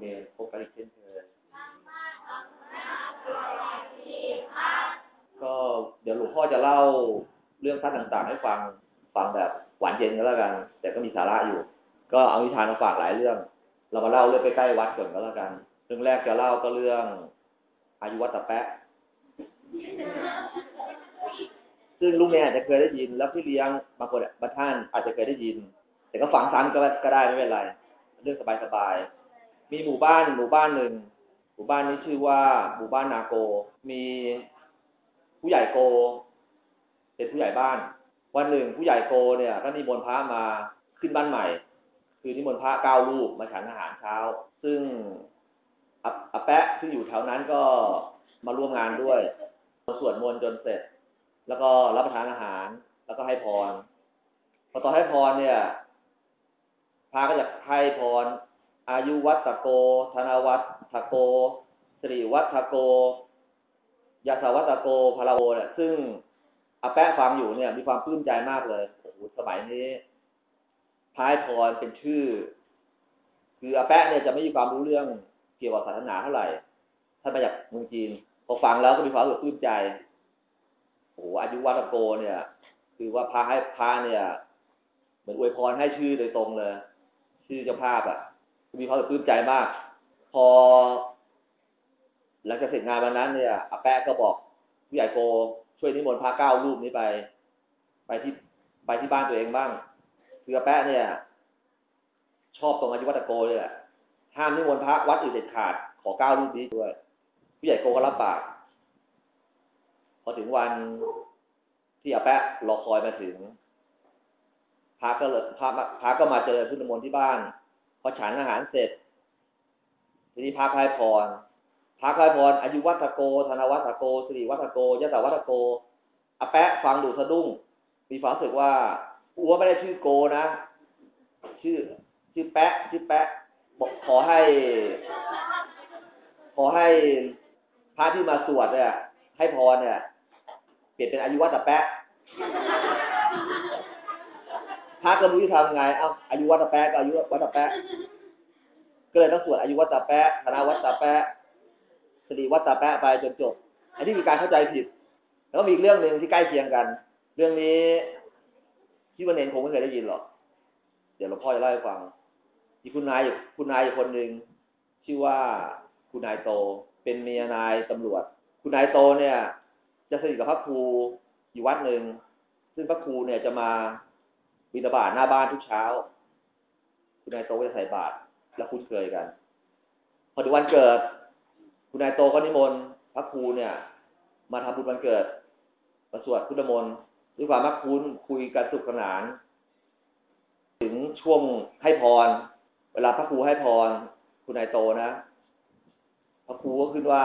เมย์พบกันอีกเช่นเคยก็เดี๋ยวหลวงพ่อจะเล่าเรื่องท่านต่างๆ ให้ฟังฟังแบบหวานเย็นก็แล้วกัน แต่ก็มีสาระอยู่ ก็เอานิทานมาฝากหลายเรื่อง เรามาเล่าเรื่องใกล้ๆวัดก่อนก็แล้วกัน เรื่องแรกจะเล่าก็เรื่องอายุวัตตะแปะซึ่งลุงแม่อาจจะเคยได้ยิน แล้วพี่เลี้ยงบางคนบางท่านอาจจะเคยได้ยิน แต่ก็ฟังซ้ำก็ได้ไม่เป็นไร เรื่องสบายๆ มีหมู่บ้านหมู่บ้านหนึ่งหมู่บ้านนี้ชื่อว่าหมู่บ้านนาโก มีผู้ใหญ่โก เป็นผู้ใหญ่บ้าน วันหนึ่งผู้ใหญ่โกเนี่ยก็นิมนต์พระมาขึ้นบ้านใหม่ คือนิมนต์พระเก้ารูปมาฉันอาหารเช้า ซึ่งอาแปะซึ่งอยู่แถวนั้นก็มาร่วมงานด้วยสวดมนต์จนเสร็จ แล้วก็รับประทานอาหาร แล้วก็ให้พรพอตอนให้พรเนี่ยพระก็จะให้พร อายุวัตโก ธนวัตโกสิริวัตโกยาสาวัตโกพาราโวเนี่ยซึ่งอาแปะฟังอยู่เนี่ย มีความปลื้มใจมากเลยโอ้โหสมัยนี้พายพรเป็นชื่อ คืออาแปะเนี่ยจะไม่มีความรู้เรื่องเกี่ยวกับศาสนาเท่าไหร่ท่านมาจากเมืองจีนพอฟังแล้วก็มีความรู้สึกปลื้มใจโอ้โหอายุวัตโกเนี่ย คือว่าพาให้พาเนี่ย เหมือนอวยพรให้ชื่อโดยตรงเลย ชื่อเจ้าภาพอะ่ะ มีความปลื้มใจมาก พอ หลังจากเสร็จงานวันนั้นเนี่ยอาแปะก็บอกผู้ใหญ่โกช่วยนิมนต์พระเก้ารูปนี้ไป ไปที่ไปที่บ้านตัวเองบ้างคืออาแปะเนี่ย ชอบตรงอายุวัตโกเลยแหละห้ามนิมนต์พระวัดอื่นเด็ดขาด ขอเก้ารูปนี้ด้วยผู้ใหญ่โกก็รับปากพอถึงวันที่อาแปะรอคอยมาถึงพระก็เลยพระพระก็มาเจอพุทธมนต์ที่บ้าน พอฉันอาหารเสร็จ ทีนี้พระพายพรพระพายพรอายุวัตโก ธนวัตโกสิริวัตโกยศวัตโกอาแปะฟังดูสะดุ้ง มีความรู้สึกว่าอัวไม่ได้ชื่อโกนะ ชื่อ ชื่อแปะ ชื่อแปะบอกขอให้ ขอให้พระที่มาสวดเนี่ยให้พรเนี่ย เปลี่ยนเป็นอายุวัตแปะ พระก็รู้จะทำไง เอ้าอายุวัตแปะก็อายุวัตแปะก็เลยต้องสวดอายุวัตแปะธนาวัตแปะสิริวัตแปะไปจนจบ อันนี้คือการเข้าใจผิด แล้วก็มีอีกเรื่องหนึ่งที่ใกล้เคียงกัน เรื่องนี้ที่วันเนนคงไม่เคยได้ยินหรอก เดี๋ยวหลวงพ่อจะเล่าให้ฟังมีคุณนายคุณนายอีกคนหนึ่งชื่อว่าคุณนายโต เป็นเมียนายตำรวจ คุณนายโตเนี่ย จะสนิทกับพระครูอยู่วัดหนึ่ง ซึ่งพระครูเนี่ยจะมา บิณฑบาตหน้าบ้านทุกเช้า คุณนายโตก็จะใส่บาตรและคุ้นเคยกัน พอถึงวันเกิด คุณนายโตก็นิมนต์พระครูเนี่ย มาทำบุญวันเกิดมาสวดพุทธมนต์ด้วยความมักคุ้นคุยกันสุขสนาน ถึงช่วงให้พร เวลาพระครูให้พร คุณนายโตนะ พระครูก็ขึ้นว่า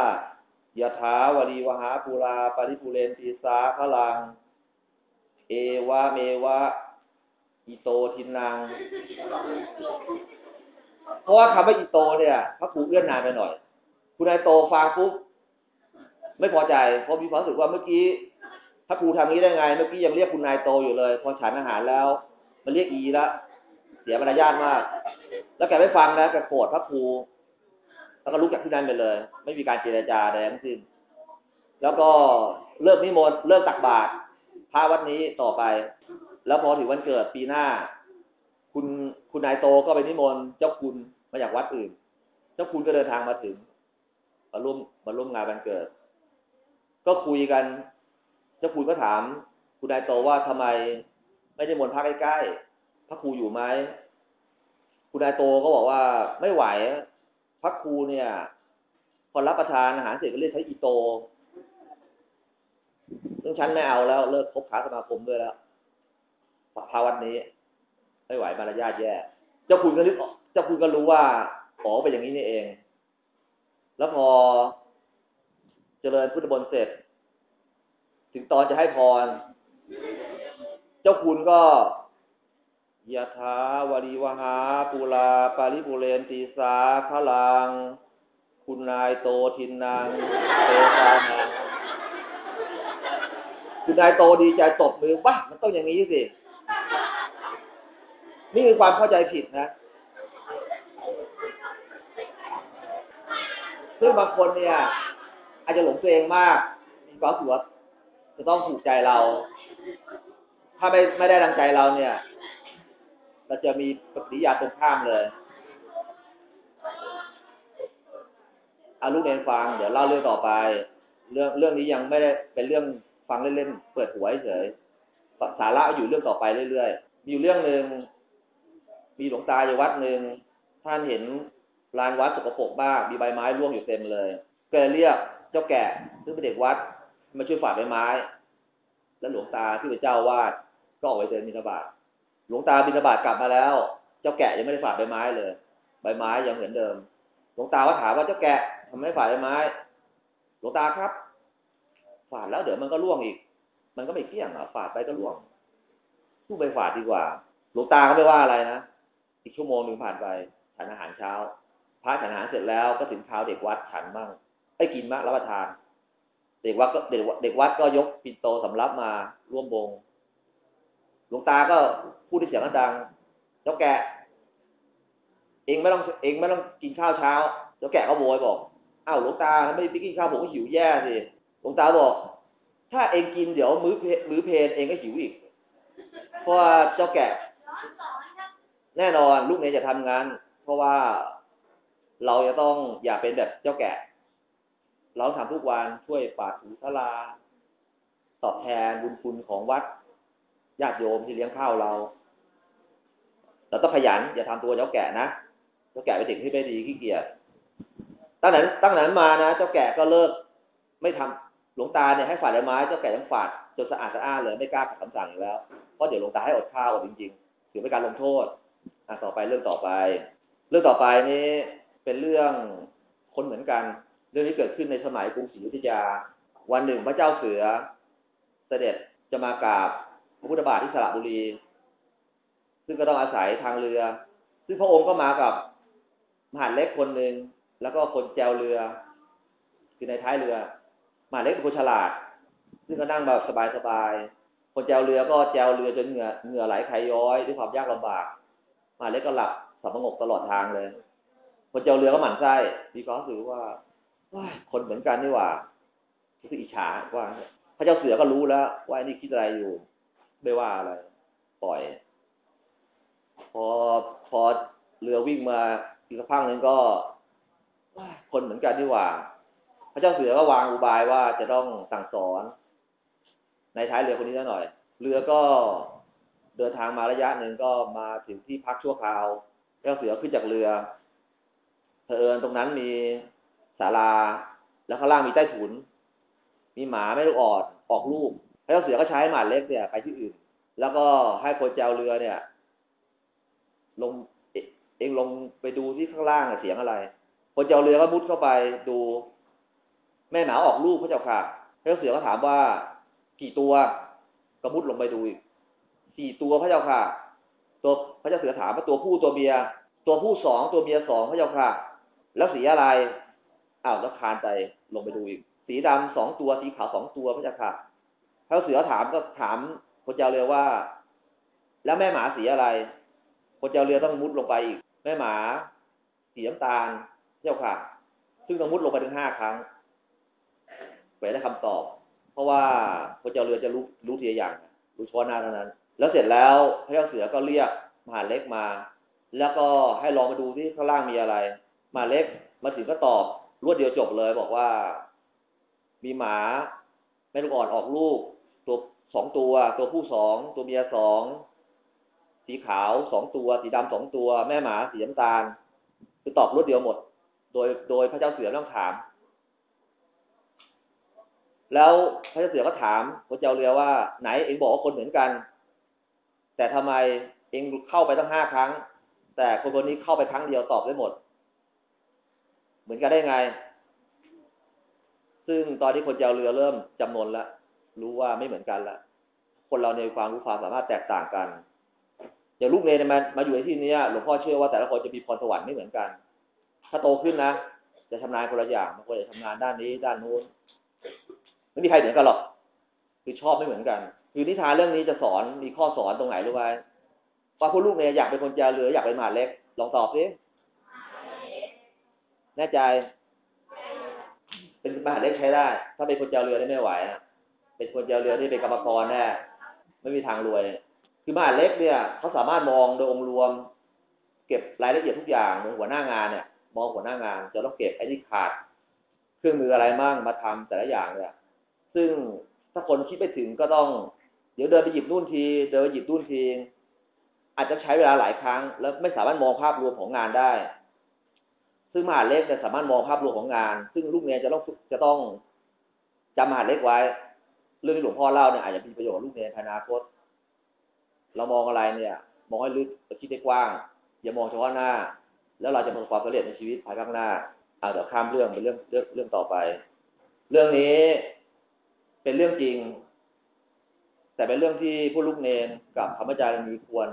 ยะถาวรีวหาปูราปริปุเรนตีสาพลัง เอวะเมวะ อิโตทินังเพราะว่าคำว่าอิโตเนี่ยพระครูเอื้อนนานไปหน่อย คุณนายโตฟังปุ๊บไม่พอใจเพราะมีความรู้สึกว่าเมื่อกี้พระครูทำนี้ได้ไง เมื่อกี้ยังเรียกคุณนายโตอยู่เลย พอฉันอาหารแล้วมันเรียกอีละเสียมารยาทมาก แล้วแกไม่ฟังนะแกโกรธพระครูแล้วก็ลุกจากที่นั่นไปเลย ไม่มีการเจรจาใดทั้งสิ้นแล้วก็เลิกนิมนต์เลิกตักบาตรพระวัดนี้ต่อไป แล้วพอถึงวันเกิดปีหน้า คุณคุณนายโตก็ไปนิมนต์เจ้าคุณมาจากวัดอื่น เจ้าคุณก็เดินทางมาถึงมาร่วมมาร่วมงานวันเกิด ก็คุยกัน เจ้าคุณก็ถาม คุณนายโตว่าทำไมไม่ได้มนต์พระใกล้ๆพระครูอยู่ไหมคุณนายโตก็บอกว่าไม่ไหวพระครูเนี่ยพอรับประทานอาหารเสร็จก็เรียกใช้อีโตซึ่งฉันไม่เอาแล้วเลิกคบค้าสมาคมด้วยแล้ว พาวัดนี้ ไม่ไหวมารยาทแย่ เจ้าคุณก็นึกเจ้าคุณก็รู้ว่าอ๋อเป็นอย่างนี้นี่เอง แล้วพอเจริญพุทธบนเสร็จ ถึงตอนจะให้พร เจ้าคุณก็ยะถาวรีวหาปูลา ปาริปุเรนตีสาขลัง คุณนายโตทินนางเตตานังคุณนายโตดีใจตบมือบ้ามันต้องอย่างนี้สิ นี่คือความเข้าใจผิดนะ ซึ่งบางคนเนี่ย อาจจะหลงตัวเองมาก มีความรู้สึกว่าจะต้องถูกใจเรา ถ้าไม่ไม่ได้ดังใจเราเนี่ย เราจะมีปฏิกิริยาตรงข้ามเลยอาลูกเรียนฟัง เดี๋ยวเล่าเรื่องต่อไป เรื่องเรื่องนี้ยังไม่ได้เป็นเรื่องฟังเล่นๆ เปิดหัวเฉยสาระอยู่เรื่องต่อไปเรื่อยๆ มีอยู่เรื่องหนึ่ง มีหลวงตาอยู่วัดหนึ่งท่านเห็นลานวัดสกปรกมากมีใบไม้ร่วงอยู่เต็มเลยก็เลยเรียกเจ้าแก่ซึ่งเป็นเด็กวัดมาช่วยฝาดใบไม้ แล้วหลวงตาที่เป็นเจ้าวาดก็ออกไปเดินบิณฑบาตหลวงตาบิณฑบาตกลับมาแล้ว เจ้าแกะยังไม่ได้ฝาดใบไม้เลย ใบไม้ยังเหมือนเดิม หลวงตาก็ถามว่าเจ้าแกะทำไมไม่ฝาดใบไม้ หลวงตาครับ ฝาดแล้วเดี๋ยวมันก็ร่วงอีก มันก็ไม่เที่ยงอะฝาดไปก็ร่วงผู้ไปฝาดดีกว่า หลวงตาก็ไม่ว่าอะไรนะ อีกชั่วโมงหนึ่งผ่านไปฉันอาหารเช้าพระฉันอาหารเสร็จแล้วก็ถึงเช้าเด็กวัดฉันบ้างไอ้กินมากรับประทาน เด็กวัดก็เด็กเด็กวัดก็ยกปิ่นโตสำรับมาร่วมวงหลวงตาก็พูดด้วยเสียงดังเจ้าแกะเองไม่ต้องเองไม่ต้องกินข้าวเช้าเจ้าแกะก็โวยบอกอ้าวหลวงตาไม่ไปกินข้าวผมก็หิวแย่สิหลวงตาบอก ถ้าเองกินเดี๋ยวมื้อเพมื้อเพลนเองก็หิวอีกเพราะว่าเจ้าแกะ แน่นอนลูกเนยจะทำงาน เพราะว่าเราจะต้องอย่าเป็นแบบเจ้าแกะเราทำทุกวันช่วยปาดถูสลา ตอบแทนบุญคุณของวัดญาติโยมที่เลี้ยงข้าวเรา เราต้องขยัน อย่าทำตัวเจ้าแก่นะเจ้าแก่เป็นเด็กที่ไม่ดีขี้เกียจตั้งนั้นตั้งนั้นมานะเจ้าแก่ก็เลิกไม่ทำหลวงตาเนี่ยให้ฝาดใบไม้เจ้าแก่ยังฝาดจนสะอาดสะอ้านเลยไม่กล้าขัดคำสั่งอีกแล้วเพราะเดี๋ยวหลวงตาให้อดข้าวอดจริงๆถือเป็นการลงโทษ อะต่อไปเรื่องต่อไป เรื่องต่อไปนี้เป็นเรื่องคนเหมือนกัน เรื่องนี้เกิดขึ้นในสมัยกรุงศรีอยุธยา วันหนึ่งพระเจ้าเสือ เสด็จจะมากราบพระพุทธบาทที่สระบุรี ซึ่งก็ต้องอาศัยทางเรือ ซึ่งพระองค์ก็มากับมหาเล็กคนหนึ่งแล้วก็คนแจวเรือ คือในท้ายเรือมหาเล็กเป็นคนฉลาด ซึ่งก็นั่งแบบสบายๆคนแจวเรือก็แจวเรือจนเหงื่อเหงื่อไหลไขย้อยด้วยความยากลำบาก มาเล็กก็หลับสับประงกตลอดทางเลยคนแจวเรือก็หมั่นไส้มีความรู้สึกว่าคนเหมือนกันนี่หว่ารู้สึกอิจฉาว่า พระเจ้าเสือก็รู้แล้ว ว่านี่คิดอะไรอยู่ ไม่ว่าอะไร ปล่อย พอพอเรือวิ่งมาอีกสักพักหนึ่งก็คนเหมือนกันนี่หว่า พระเจ้าเสือก็วางอุบายว่าจะต้องสั่งสอน ในท้ายเรือคนนี้หน่อย เรือก็ เดินทางมาระยะหนึ่งก็มาถึงที่พักชั่วคราวพระเจ้าเสือขึ้นจากเรือเผอิญตรงนั้นมีศาลา แล้วข้างล่างมีใต้ถุน มีหมาไม่ลูกอ่อนออกลูกพระเจ้าเสือก็ใช้หมาเล็กเนี่ยไปที่อื่น แล้วก็ให้คนแจวเรือเนี่ย ลงเองลงไปดูที่ข้างล่างเสียงอะไร คนแจวเรือก็มุดเข้าไปดู แม่หมาออกลูกพระเจ้าค่ะพระเจ้าเสือก็ถามว่ากี่ตัวก็มุดลงไปดูอีก สี่ตัวพระเจ้าค่ะ ตัวพระเจ้าเสือถามว่าตัวผู้ตัวเมีย ตัวผู้สองตัวเมียสองพระเจ้าค่ะ แล้วสีอะไรอ้าวแล้วคานไปลงไปดูอีก สีดำสองตัวสีขาวสองตัวพระเจ้าค่ะพระเสือถามก็ถามคนเจ้าเรือว่า แล้วแม่หมาสีอะไรคนเจ้าเรือต้องมุดลงไปอีก แม่หมา สีน้ำตาลเจ้าค่ะ ซึ่งต้องมุดลงไปถึงห้าครั้งไปได้คำตอบ เพราะว่าคนเจ้าเรือจะรู้รู้ทีละอย่างรู้เฉพาะหน้าเท่านั้น แล้วเสร็จแล้วพระเจ้าเสือก็เรียกมหาเล็กมา แล้วก็ให้ลองมาดูที่ข้างล่างมีอะไรมหาเล็กมาถึงก็ตอบรวดเดียวจบเลย บอกว่า มีหมาแม่ลูกอ่อนออกลูก ตัวสองตัว ตัวผู้สองตัวเมียสองสีขาวสองตัว สีดำสองตัว แม่หมาสีน้ำตาลคือตอบรวดเดียวหมด โดยโดยพระเจ้าเสือต้องถาม แล้วพระเจ้าเสือก็ถามพระเจ้าเรือว่าไหนเองบอกว่าคนเหมือนกัน แต่ทำไมเองเข้าไปตั้งห้าครั้ง แต่คนคนนี้เข้าไปครั้งเดียวตอบได้หมด เหมือนกันได้ไง ซึ่งตอนที่คนเจ้าเรือเริ่มจำนวนแล้วรู้ว่าไม่เหมือนกันละคนเราในความรู้ความสามารถแตกต่างกันอย่างลูกเนยมามาอยู่ในที่นี้หลวงพ่อเชื่อว่าแต่ละคนจะมีพรสวรรค์ไม่เหมือนกัน ถ้าโตขึ้นนะจะชำนาญคนละอย่างบางคนจะชำนาญด้านนี้ด้านนู้นไม่มีใครเหมือนกันหรอก คือชอบไม่เหมือนกัน คือนิทานเรื่องนี้จะสอนมีข้อสอนตรงไหนรู้ไหมว่าพวกลูกเนี่ยอยากเป็นคนเจาเรืออยากเป็นหมาเล็ก ลองตอบสิแน่ใจ เป็นมหาเล็กใช้ได้ ถ้าเป็นคนเจ้าเรือนี่ไม่ไหวอะเป็นคนเจ้าเรือที่เป็นกรรมกรแน่ไม่มีทางรวย คือมหาเล็กเนี่ยเขาสามารถมองโดยองค์รวม เก็บรายละเอียดทุกอย่างเหมือนหัวหน้างานเนี่ย มองหัวหน้างานจะต้องเก็บไอ้ที่ขาด เครื่องมืออะไรมั่งมาทำแต่ละอย่างเนี่ย ซึ่งถ้าคนคิดไม่ถึงก็ต้อง เดี๋ยวเดินไปหยิบนู่นที เดินไปหยิบนู่นที อาจจะใช้เวลาหลายครั้ง แล้วไม่สามารถมองภาพรวมของงานได้ ซึ่งมหาเล็กเนี่ยสามารถมองภาพรวมของงาน ซึ่งลูกเรียนจะต้องจะต้องจำมหาเล็กไว้ เรื่องที่หลวงพ่อเล่าเนี่ยอาจจะมีประโยชน์ลูกเรียนในอนาคต เรามองอะไรเนี่ย มองให้ลึกคิดได้กว้าง อย่ามองเฉพาะหน้า แล้วเราจะประสบความสำเร็จในชีวิตภายข้างหน้าอาเดี๋ยวข้ามเรื่องเป็นเรื่องเรื่องต่อไป เรื่องนี้เป็นเรื่องจริง แต่เป็นเรื่องที่ผู้ลูกเนนกับธรรมจารย์มีควร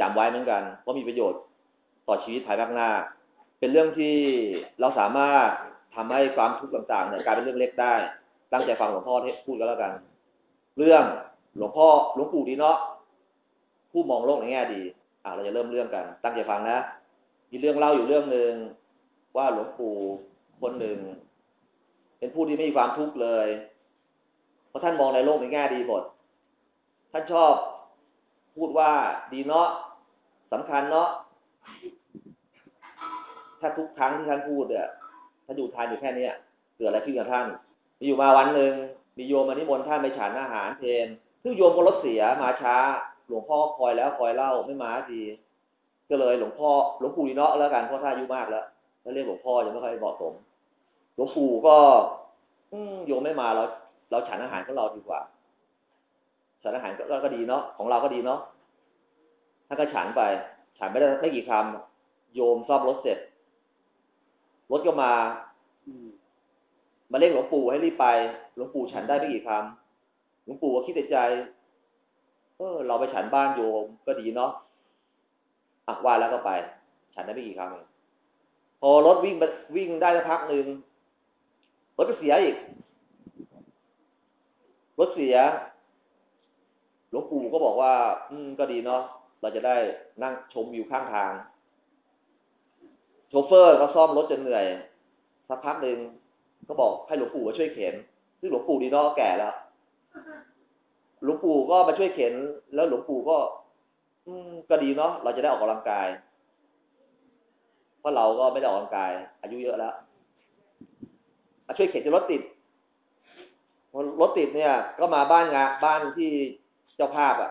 จำไว้เหมือนกัน เพราะมีประโยชน์ต่อชีวิตภายภาคหน้า เป็นเรื่องที่เราสามารถทำให้ความทุกข์ต่างๆเนี่ยกลายเป็นเรื่องเล็กได้ ตั้งใจฟังหลวงพ่อพูดก็แล้วกัน เรื่องหลวงพ่อหลวงปู่ดีเนาะผู้มองโลกในแง่ดี อะเราจะเริ่มเรื่องกัน ตั้งใจฟังนะ มีเรื่องเล่าอยู่เรื่องหนึ่งว่าหลวงปู่คนหนึ่ง เป็นผู้ที่ไม่มีความทุกข์เลย เพราะท่านมองในโลกในแง่ดีหมด ท่านชอบพูดว่าดีเนาะสำคัญเนาะถ้าทุกครั้งที่ท่านพูดเนี่ยท่านอยู่ทานอยู่แค่เนี้ยเกิดอะไรขึ้นกับท่าน มีอยู่มาวันหนึ่งมีโยมมานิมนต์ท่านไปฉันอาหารเพนซึ่งโยมก็รถเสียมาช้า หลวงพ่อคอยแล้วคอยเล่าไม่มาทีก็เลยหลวงพ่อหลวงปู่ดีเนาะแล้วกันเพราะท่านอายุมากแล้วถ้าเรียกหลวงพ่อยังไม่ค่อยเหมาะสม หลวงปู่ก็ อืโยมไม่มาเราเราฉันอาหารของเราดีกว่า ฉันอาหารก็ก็ดีเนาะของเราก็ดีเนาะท่านก็ฉันไป ฉันไม่ได้ไม่กี่คำโยมซ่อมรถเสร็จ รถก็มามาเรียกหลวงปู่ให้รีบไปหลวงปู่ฉันได้ไม่กี่คำหลวงปู่ก็คิดในใจ เออ เราไปฉันบ้านโยมก็ดีเนาะอะว่าแล้วก็ไป ฉันได้ไม่กี่คำเองพอรถวิ่งไปวิ่งได้สักพักหนึ่งรถก็เสียอีก รถเสีย หลวงปู่ก็บอกว่า อืมก็ดีเนาะเราจะได้นั่งชมวิวข้างทาง โชเฟอร์ก็ซ่อมรถจนเหนื่อยสักพักหนึ่งก็บอกให้หลวงปู่มาช่วยเข็นซึ่งหลวงปู่ดีเนาะแก่แล้วหลวงปู่ก็มาช่วยเข็น แล้วหลวงปู่ก็ อืมก็ดีเนาะเราจะได้ออกกำลังกาย เพราะเราก็ไม่ได้ออกกำลังกาย อายุเยอะแล้วมาช่วยเข็นจนรถติดพอรถติดเนี่ย ก็มาบ้านงานบ้านที่ จ้าภาพอะ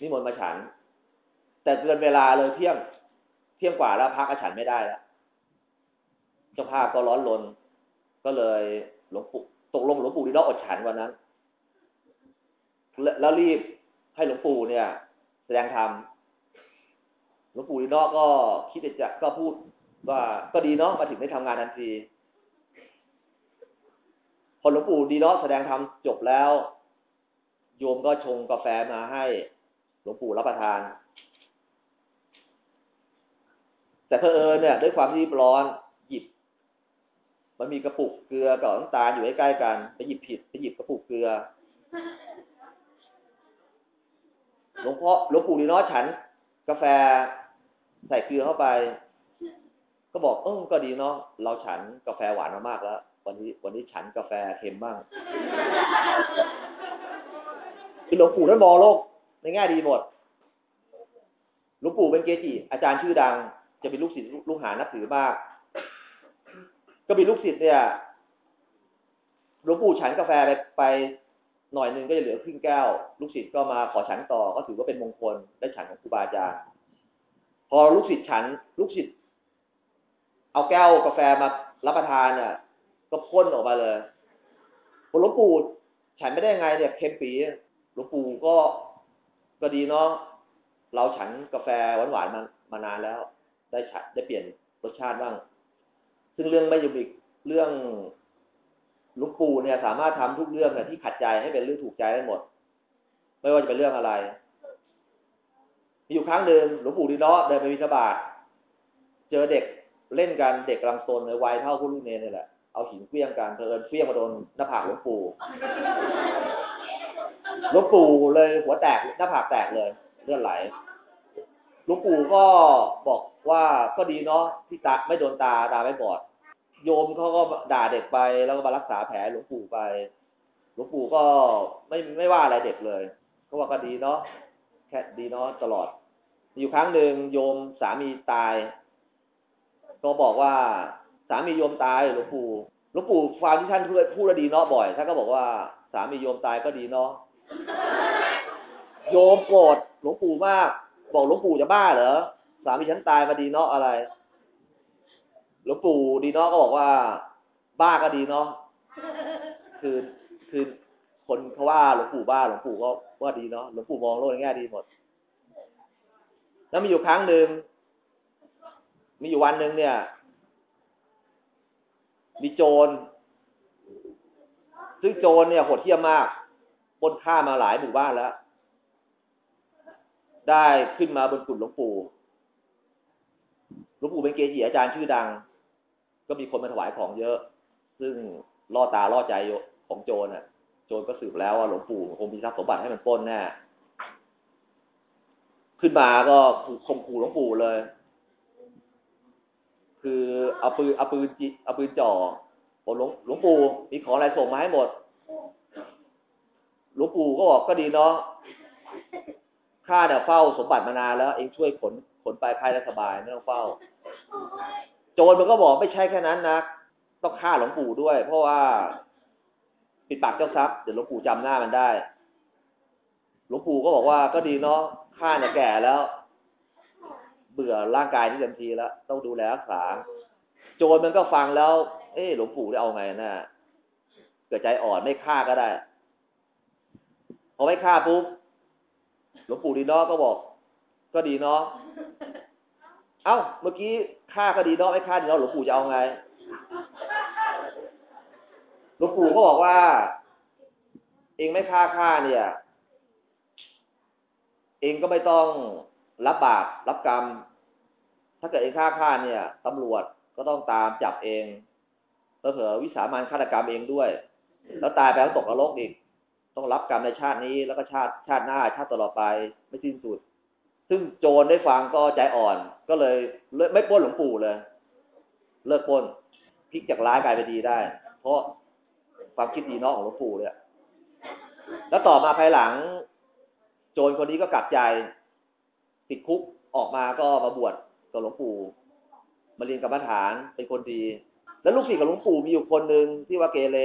นิมนต์มาฉัน แต่เกินเวลาเลยเที่ยง เที่ยงกว่าแล้วพักอาฉันไม่ได้แล้วเจ้าภาพก็ร้อนรนก็เลยหลวงปู่ตกลงหลวงปู่ดีเนาะอดฉันวันนั้น แล้วรีบให้หลวงปู่เนี่ย แสดงธรรมหลวงปู่ดีนาะก็คิดจะก็พูดว่าก็ดีเนาะมาถึงได้ทำงานทันทีพอหลวงปู่ดีนาะแสดงธรรมจบแล้ว โยมก็ชงกาแฟมาให้หลวงปู่รับประทาน แต่เพอเอิญเนี่ย ด้วยความที่ร้อนหยิบ มันมีกระปุกเกลือกับน้ำตาลอยู่ใกล้ๆกันไปหยิบผิดไปหยิบกระปุกเกลือหลวงพ่อหลวงปู่ดีเนาะฉัน กาแฟใส่เกลือเข้าไป ก็บอกเออก็ดีเนาะเราฉันกาแฟหวานมามากแล้ว วันนี้วันนี้ฉันกาแฟเค็มบ้าง คือหลวงปู่ท่านมองโลกในแง่ดีหมดหลวงปู่เป็นเกจิอาจารย์ชื่อดัง จะเป็นลูกศิษย์ลูกหานับถือมาก ก็มีลูกศิษย์เนี่ยหลวงปู่ฉันกาแฟไปไปหน่อยหนึ่งก็จะเหลือครึ่งแก้ว ลูกศิษย์ก็มาขอฉันต่อก็ถือว่าเป็นมงคลได้ฉันของครูบาอาจารย์พอลูกศิษย์ฉัน ลูกศิษย์เอาแก้วกาแฟมารับประทานเนี่ยก็พ่นออกมาเลยหลวงปู่ฉันไม่ได้ไงเนี่ยเค็มปี หลวงปู่ก็ก็ดีเนาะเราฉันกาแฟหวานๆมามานานแล้ว ได้ฉันได้เปลี่ยนรสชาติบ้าง ซึ่งเรื่องไม่ยุบิกเรื่องหลวงปู่เนี่ย สามารถทำทุกเรื่องเนี่ยที่ขัดใจให้เป็นเรื่องถูกใจได้หมด ไม่ว่าจะเป็นเรื่องอะไรมีอยู่ครั้งหนึ่งหลวงปู่ดีเนาะเดินไปวิสบาตเจอเด็กเล่นกันเด็กกำลังโซนในวัยเท่าคุณลูกเนรนี่แหละเอาหินเฟี้ยงกันเอินเฟี้ยงมาโดนหน้าผากหลวงปู่ หลวงปู่เลยหัวแตกหน้าผากแตกเลยเลือดไหลหลวงปู่ก็บอกว่าก็ดีเนาะที่ตาไม่โดนตาตาไม่บอด โยมเขาก็ด่าเด็กไปแล้วก็มารักษาแผลหลวงปู่ไป หลวงปู่ก็ไม่ไม่ว่าอะไรเด็กเลยก็ว่าก็ดีเนาะแค่ดีเนาะตลอด อยู่ครั้งหนึ่งโยมสามีตาย ก็บอกว่าสามีโยมตายหลวงปู่หลวงปู่ฟังที่ท่านพูดพูดดีเนาะบ่อยท่านก็บอกว่าสามีโยมตายก็ดีเนาะ โยมโกรธหลวงปู่มาก บอกหลวงปู่จะบ้าเหรอสามีฉันตายมาดีเนาะอะไร หลวงปู่ดีเนาะก็บอกว่า บ้าก็ดีเนาะคือคือคนเขาว่าหลวงปู่บ้าหลวงปู่ก็ว่าดีเนาะหลวงปู่มองโลกในแง่ดีหมด แล้วมีอยู่ครั้งหนึ่งมีอยู่วันหนึ่งเนี่ย มีโจร ซึ่งโจรเนี่ยโหดเหี้ยมมาก ป้นฆ่ามาหลายหมู่บ้านแล้ว ได้ขึ้นมาบนกุฏหลวงปู่หลวงปู่เป็นเกจิอาจารย์ชื่อดัง ก็มีคนมาถวายของเยอะ ซึ่งล่อตาล่อใจของโจรน่ะ โจรก็สืบแล้วว่าหลวงปู่คงมีทรัพย์สมบัติให้มันป้นแน่ขึ้นมาก็ข่มขู่หลวงปู่เลย คือเอาปืนเอาปืนจิเอาปืนจ่อบอกหลวงหลวงปู่มีของอะไรส่งมาให้หมด หลวงปู่ก็บอกก็ดีเนาะข้าเนี่ยเฝ้าสมบัติมานานแล้ว เองช่วยขนขนไปค่ายได้สบายไม่ต้องเฝ้า โจรมันก็บอกไม่ใช่แค่นั้นนะต้องฆ่าหลวงปู่ด้วย เพราะว่า ปิดปากเจ้าทรัพย์เดี๋ยวหลวงปู่จำหน้ามันได้ หลวงปู่ก็บอกว่าก็ดีเนาะข้าเนี่ยแก่แล้ว เบื่อร่างกายที่เต็มทีแล้ว ต้องดูแลรักษา โจรมันก็ฟังแล้ว เออหลวงปู่ได้เอาไงนะ่ะเกิดใจอ่อนไม่ฆ่าก็ได้ พอไม่ฆ่าปุ๊บหลวงปู่ดีนาะก็บอก ก็ดีเนาะเอ้า เมื่อกี้ฆ่าก็ดีเนาะไม่ฆ่าดีเนาะหลวงปู่จะเอาไงหลวงปู่ก็บอกว่า เองไม่ฆ่าฆ่าเนี่ย เองก็ไม่ต้องรับบาปรับกรรม ถ้าเกิดเองฆ่าฆ่าเนี่ยตำรวจก็ต้องตามจับเองเผลอวิสามันฆาตกรรมเองด้วย แล้วตายไปแล้วตกนรกอีก ต้องรับกรรมในชาตินี้ แล้วก็ชาติชาติหน้าชาติต่อไปไม่สิ้นสุด ซึ่งโจรได้ฟังก็ใจอ่อน ก็เลยไม่ป้นหลวงปู่เลย เลิกป้นพลิกจากร้ายกลายเป็นดีได้ เพราะความคิดดีนอกของหลวงปู่เนี่ยแล้วต่อมาภายหลัง โจรคนนี้ก็กลับใจ ติดคุกออกมาก็มาบวชกับหลวงปู่ มาเรียนกรรมฐานเป็นคนดี แล้วลูกศิษย์ของหลวงปู่มีอยู่คนหนึ่งที่ว่าเกเร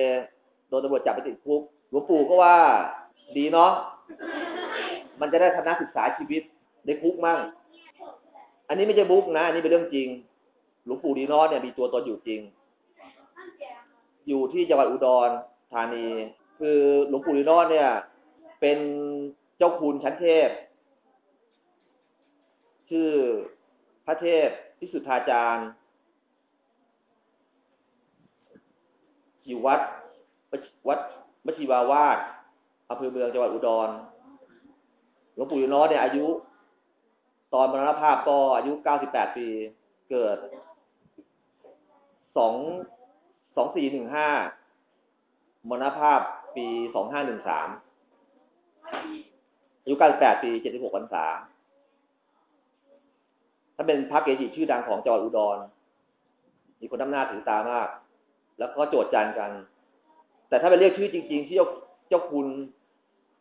โดนตำรวจจับไปติดคุก หลวงปู่ก็ว่า ดีเนาะมันจะได้ทัศนศึกษาชีวิตในคุกมั่ง อันนี้ไม่ใช่บุ๊กนะ อันนี้เป็นเรื่องจริง หลวงปู่ดีนาะเนี่ยมีตัวตนอยู่จริง อยู่ที่จังหวัดอุดรธานี คือหลวงปู่ดีนาะเนี่ย เป็นเจ้าคุณชั้นเทพ ชื่อพระเทพพิสุทธาจารย์อยู่วัดวัด มชีวาวาสอำเภอเมืองจังหวัดอุดร หลวงปู่ยูน้อเนี่ยอายุ ตอนมรณภาพก็อายุ98ปี เกิด2 2415มรณภาพปี2513อายุ98ปี76พรรษาท่านเป็นพระเกจิชื่อดังของจังหวัดอุดร มีคนน้ำหน้าถือตามาก แล้วก็โจทย์จันกัน แต่ถ้าไปเรียกชื่อจริง ๆ ที่เจ้าเจ้าคุณ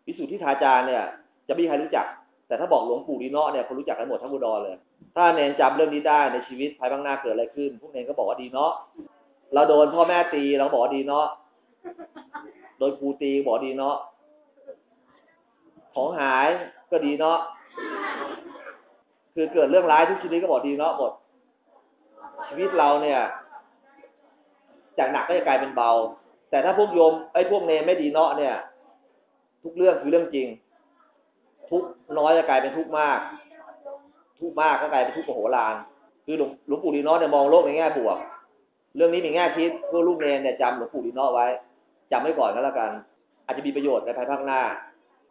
วิสุทธิธาจารย์เนี่ย จะไม่มีใครรู้จัก แต่ถ้าบอกหลวงปู่ดีเนาะเนี่ยคนรู้จักกันหมดทั้งอุดรเลย ถ้าเนนจำเรื่องนี้ได้ในชีวิตภายภาคหน้าเกิดอะไรขึ้น พวกเนนก็บอกว่าดีเนาะเราโดนพ่อแม่ตีเราบอกว่าดีเนาะโดนครูตีบอกดีเนาะของหายก็ดีเนาะคือเกิดเรื่องร้ายทุกชีวิตก็บอกดีเนาะหมดชีวิตเราเนี่ย จากหนักก็จะกลายเป็นเบา แต่ถ้าพวกโยมไอ้พวกเนไม่ดีเนาะเนี่ย ทุกเรื่องคือเรื่องจริง ทุกน้อยจะกลายเป็นทุกมาก ทุกมากก็กลายเป็นทุกโมโหลาน คือหลวงหลวงปู่ดีเนาะเนี่ยมองโลกในแง่บวก เรื่องนี้มีแง่คิดเพื่อลูกเนนเนี่ยจำหลวงปู่ดีเนาะไว้จำไว้ก่อนก็แล้วกัน อาจจะมีประโยชน์ในภายภาคหน้า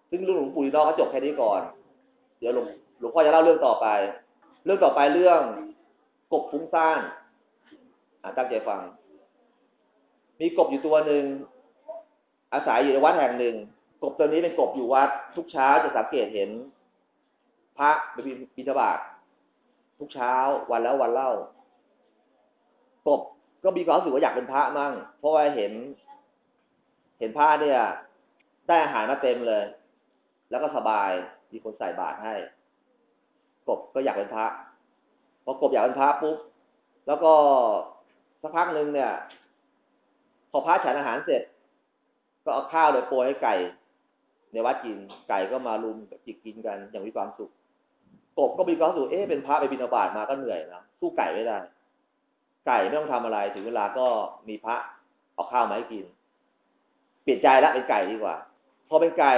ซึ่งเรื่องหลวงปู่ดีเนาะก็จบแค่นี้ก่อน เดี๋ยวหลวงหลวงพ่อจะเล่าเรื่องต่อไป เรื่องต่อไปเรื่องกบฟุ้งซ่านตั้งใจฟัง มีกบอยู่ตัวหนึ่งอาศัยอยู่ในวัดแห่งหนึ่ง กบตัวนี้เป็นกบอยู่วัด ทุกเช้าจะสังเกตเห็น พระไปบิณฑบาตทุกเช้าวันแล้ววันเล่ากบก็มีความรู้สึกว่าอยากเป็นพระมั่ง เพราะว่าเห็น เห็นพระเนี่ย ได้อาหารมาเต็มเลย แล้วก็สบายมีคนใส่บาตรให้ กบก็อยากเป็นพระพอกบอยากเป็นพระปุ๊บแล้วก็สักพักหนึ่งเนี่ย อพระฉันอาหารเสร็จ ก็เอาข้าวเลยโปรยให้ไก่ ในวัดกินไก่ก็มารุมจิกกินกันอย่างมีความสุขกบก็มีความสุขเอ๊ะเป็นพระไปบิณฑบาตมาก็เหนื่อยนะสู้ไก่ไม่ได้ ไก่ไม่ต้องทำอะไรถึงเวลาก็มีพระเอาข้าวมาให้กิน เปลี่ยนใจแล้วเป็นไก่ดีกว่า พอเป็นไก่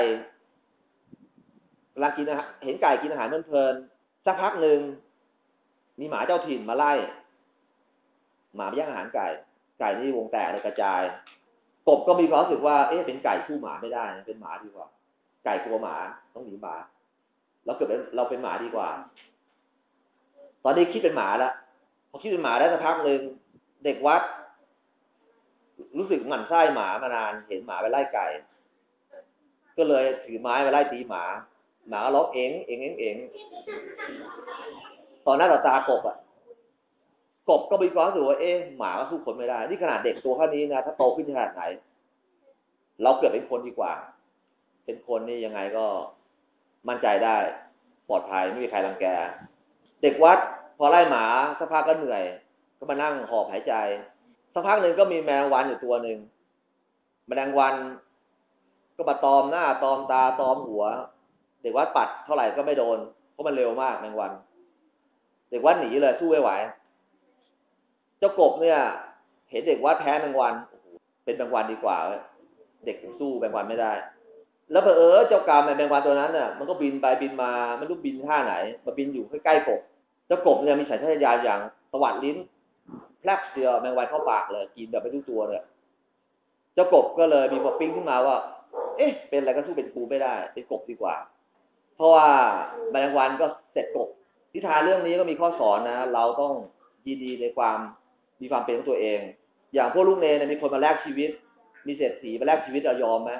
เวลากินอาหารเห็นไก่กินอาหารเพลินๆสักพักหนึ่งมีหมาเจ้าถิ่นมาไล่ หมาไปแย่งอาหารไก่ ไก่นี่วงแตกเลยกระจาย กบก็มีความรู้สึกว่าเอ๊ะเป็นไก่คู่หมาไม่ได้ เป็นหมาดีกว่า ไก่กลัวหมาต้องหนีหมาเราเกิดเป็นเราเป็นหมาดีกว่า ตอนนี้คิดเป็นหมาแล้วพอคิดเป็นหมาได้สักพักหนึ่งเด็กวัด รู้สึกหมั่นไส้หมามานาน เห็นหมาไปไล่ไก่ ก็เลยถือไม้ไปไล่ตีหมา หมาก็ร้องเอ็งเอ็งเอ็งเอ็งตอนนั้นเราตากบอะ กบก็มีความรู้สึกว่าเอ๊ะหมาก็สู้คนไม่ได้ นี่ขนาดเด็กตัวเท่านี้นะถ้าโตขึ้นขนาดไหน เราเกิดเป็นคนดีกว่า เป็นคนนี่ยังไงก็มั่นใจได้ ปลอดภัยไม่มีใครรังแก เด็กวัดพอไล่หมาสักพักก็เหนื่อย ก็มานั่งหอบหายใจสักพักหนึ่งก็มีแมลงวันอยู่ตัวหนึ่งแมลงวัน ก็มาตอมหน้าตอมตาตอมหัว เด็กวัดปัดเท่าไหร่ก็ไม่โดนเพราะมันเร็วมากแมลงวัน เด็กวัดหนีเลยสู้ไม่ไหว เจ้ากบเนี่ย เห็นเด็กวัดแพ้แมงวันเป็นแมงวันดีกว่า เด็กสู้แมงวันไม่ได้ แล้วเออเจ้ากรรมแมงวันตัวนั้นน่ะมันก็บินไปบินมาไม่รู้บินท่าไหนมาบินอยู่ใกล้ๆกบเจ้ากบเนี่ยมีสัญชาตญาณอย่างสวัสดลิ้นแพลบเดียวแมงวันเข้าปากเลย กินแบบไม่รู้ตัวเลยเจ้ากบก็เลยมีพอปิ้งขึ้นมาว่า เอ๊ะ เป็นอะไรก็สู้เป็นกูไม่ได้ เป็นกบดีกว่า เพราะว่าแมลงวันก็เสร็จกบทิทาเรื่องนี้ก็มีข้อสอนนะ เราต้องยินดีในความ มีความเป็นของตัวเอง อย่างพวกลูกเนรมีคนมาแลกชีวิต มีเศรษฐีมาแลกชีวิตเรายอมไหม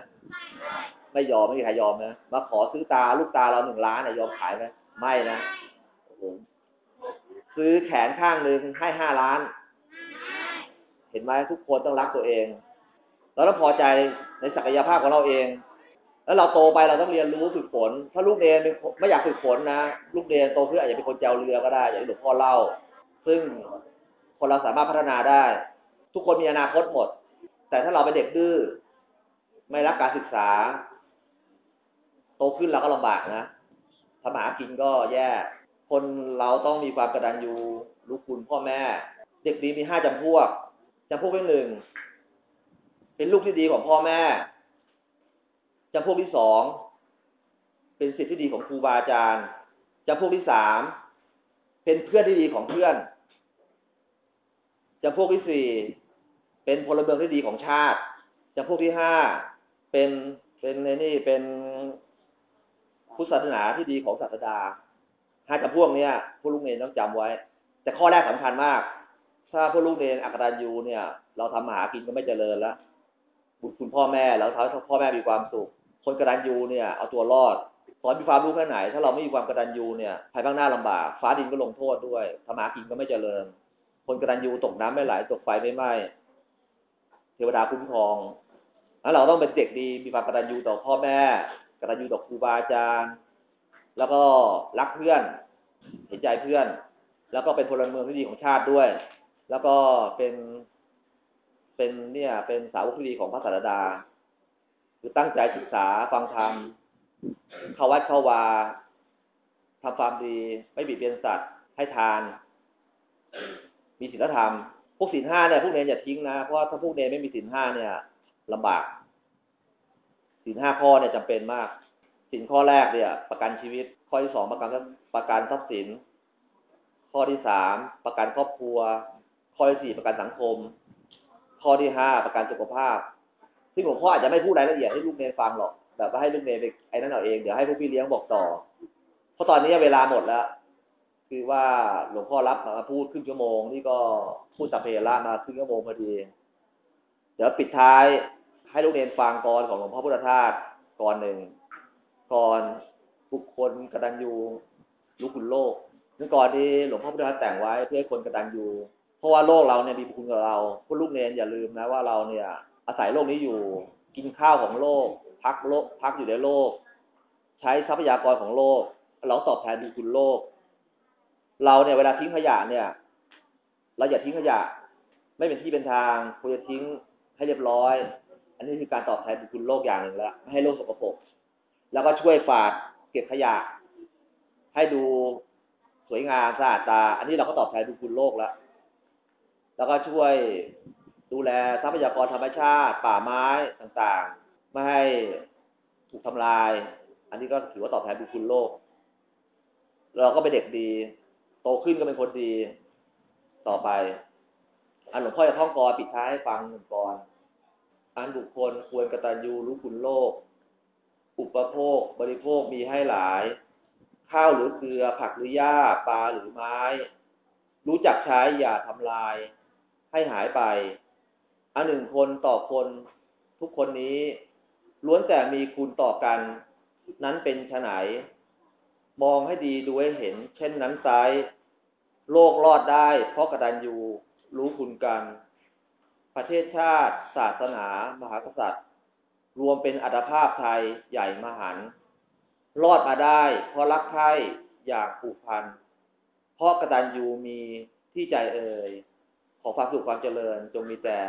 ไม่ยอมไม่มีใครยอมนะมาขอซื้อตาลูกตาเราหนึ่งล้านยอมขายไหมไม่นะโอ้โหซื้อแขนข้างหนึ่งให้ห้าล้าน เห็นไหมทุกคนต้องรักตัวเอง แล้วเราพอใจในศักยภาพของเราเอง แล้วเราโตไปเราต้องเรียนรู้ฝึกฝน ถ้าลูกเรียนไม่อยากฝึกฝนนะ ลูกเรียนโตขึ้นอาจจะเป็นคนเจ้าเรือก็ได้ อย่างที่หลวงพ่อเล่า ซึ่ง คนเราสามารถพัฒนาได้ ทุกคนมีอนาคตหมด แต่ถ้าเราเป็นเด็กดื้อไม่รักการศึกษา โตขึ้นเราก็ลำบากนะทำหากินก็แย่ คนเราต้องมีความกระดันยูรู้คุณพ่อแม่ เด็กดีมีห้าจำพวกจำพวกที่หนึ่งเป็นลูกที่ดีของพ่อแม่จำพวกที่สองเป็นสิทธิที่ดีของครูบาอาจารย์จำพวกที่สามเป็นเพื่อนที่ดีของเพื่อนำพวกที่สี่เป็นพลเมืองที่ดีของชาติจำพวกที่ห้าเป็นเป็นในนี่เป็นพุทธศาสนาที่ดีของศาสดาห้าจำพวกเนี้ยผู้ลูกเนรต้องจำไว้ แต่ข้อแรกสำคัญมาก ถ้าผู้ลูกเนรอักตันยูเนี่ย เราทำมาหากินก็ไม่เจริญแล้วบุญคุณพ่อแม่แล้วทำให้พ่อแม่มีความสุข คนกระดันยูเนี่ย เอาตัวรอดสอนมีความรู้แค่ไหน ถ้าเราไม่มีความกระดันยูเนี่ยภายภาคหน้าลำบาก ฟ้าดินก็ลงโทษด้วยทำหากินก็ไม่เจริญ คนกระดันยูตกน้ำไม่ไหลตกไฟไม่ไหม้เทวดาคุ้มครองแล้วเราต้องเป็นเด็กดีมีความกตัญญูต่อพ่อแม่ กตัญญูต่อครูบาอาจารย์แล้วก็รักเพื่อน เห็นใจเพื่อน แล้วก็เป็นพลเมืองที่ดีของชาติด้วย แล้วก็เป็น เป็นเนี่ย เป็นสาวกที่ดีของพระศาสดา คือตั้งใจศึกษาฟังธรรมเข้าวัดเข้าวาทำความดี ไม่บีบเบียนสัตว์ให้ทาน มีศีลธรรม พวกศีลห้าเนี่ยพวกเนรอย่าทิ้งนะ เพราะถ้าพวกเนรไม่มีศีลห้าเนี่ยลำบากศีลห้าข้อเนี่ยจำเป็นมากสินข้อแรกเนี่ย ประกันชีวิต ข้อที่สองประกันประกันทรัพย์สิน ข้อที่สามประกันครอบครัว ข้อที่สี่ประกันสังคม ข้อที่ห้าประกันสุขภาพ ซึ่งหลวงพ่ออาจจะไม่พูดรายละเอียดให้ลูกเนรฟังหรอกแบบว่าให้ลูกเนรไปไอ้นั่นเอาเองเดี๋ยวให้พวกพี่เลี้ยงบอกต่อ เพราะตอนนี้เวลาหมดแล้ว คือว่าหลวงพ่อรับมาพูดครึ่งชั่วโมง นี่ก็พูดสัพเพละมาครึ่งชั่วโมงพอดี เดี๋ยวปิดท้ายให้ลูกเรียนฟังกรของหลวงพ่อพุทธทาสกรหนึ่งก่อนบุคคลกระดันยูรู้คุณโลกนั่ก่อนที่หลวงพ่อพุทธทาสแต่งไว้เพื่อให้คนกระดันยูเพราะว่าโลกเราเนี่ยมีบุญคุณกับเราพวกลูกเนนอย่าลืมนะว่าเราเนี่ย อาศัยโลกนี้อยู่กินข้าวของโลก พักโลก พักอยู่ในโลก ใช้ทรัพยากรของโลกเราตอบแทนบุญคุณโลก เราเนี่ยเวลาทิ้งขยะเนี่ย เราอย่าทิ้งขยะ ไม่เป็นที่เป็นทางควรจะทิ้งให้เรียบร้อย อันนี้คือการตอบแทนบุญคุณโลกอย่างหนึ่งแล้วไม่ให้โลกสกปรกแล้วก็ช่วยฝาดเก็บขยะ ให้ดูสวยงามสะอาดตา อันนี้เราก็ตอบแทนบุญคุณโลกแล้วแล้วก็ช่วยดูแลทรัพยากรธรรมชาติ ป่าไม้ต่างๆ ไม่ให้ถูกทำลาย อันนี้ก็ถือว่าตอบแทนบุญคุณโลก เราก็เป็นเด็กดี โตขึ้นก็เป็นคนดีต่อไป อันหลวงพ่อจะท่องกรปิดท้ายให้ฟังหนึ่งกรอันบุคคลควรกตัญญูรู้คุณโลก อุปโภค บริโภคมีให้หลาย ข้าวหรือเกลือผักหรือหญ้าปลาหรือไม้ รู้จักใช้อย่าทำลาย ให้หายไป อันหนึ่งคนต่อคนทุกคนนี้ล้วนแต่มีคุณต่อกัน นั้นเป็นไฉน มองให้ดีดูให้เห็น เช่นนั้นไซร้โลกรอดได้ เพราะกตัญญูรู้คุณกัน ประเทศชาติ ศาสนา มหากษัตริย์ รวมเป็นอัตภาพไทยใหญ่มหัน รอดมาได้ เพราะรักใคร่อย่างผูกพัน เพราะกตัญญูมีที่ใจเอ่ย ขอความสุขความเจริญจงมีแต่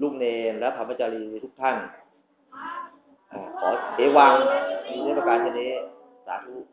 ลูกเนนและพระมจารีทุกท่านอขอเอวังมีในประการชนี้ สาธุ